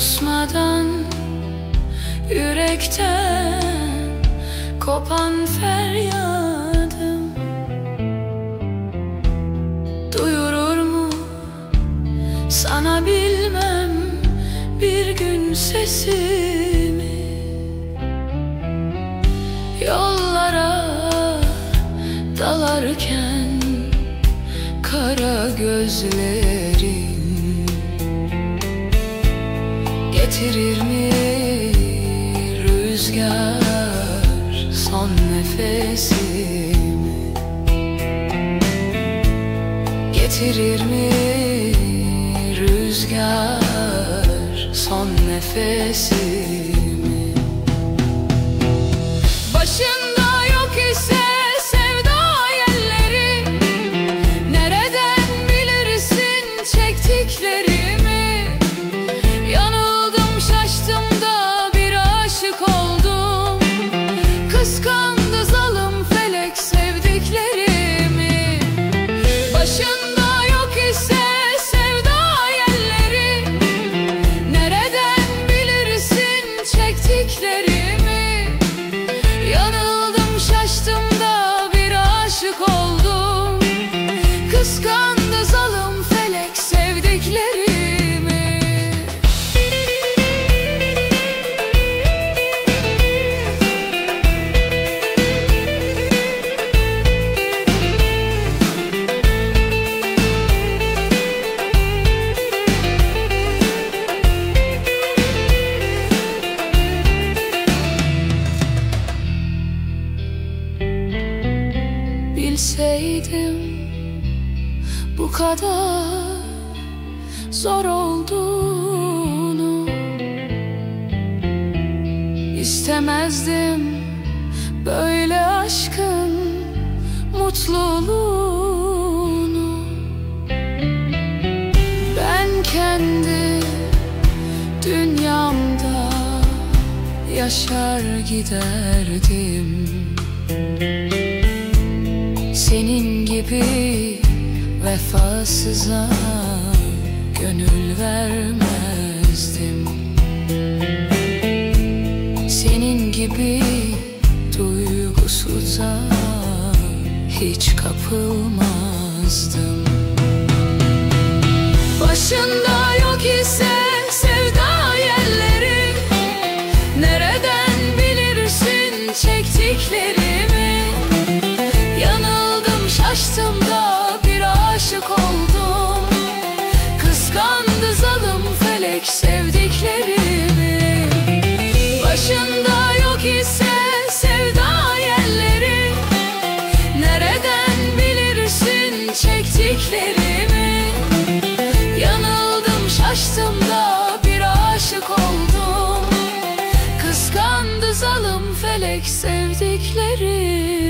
susmadan Yürekten kopan feryadım. Duyurur mu? Sana bilmem bir gün sesimi. Yollara dalarken kara gözlerim. Getirir mi rüzgar son nefesimi? Getirir mi rüzgar son nefesimi Bilseydim bu kadar zor olduğunu istemezdim. Böyle aşkın mutluluğunu Ben kendi dünyamda yaşar giderdim senin gibi vefasıza gönül vermezdim. Senin gibi duygusuza hiç kapılmazdım. Başında aşık oldum. Kıskandı zalim felek sevdiklerimi. Başında yok ise sevda yelleri Nereden bilirsin çektiklerimi? Yanıldım şaştım da bir aşık oldum. Kıskandı zalim felek sevdiklerimi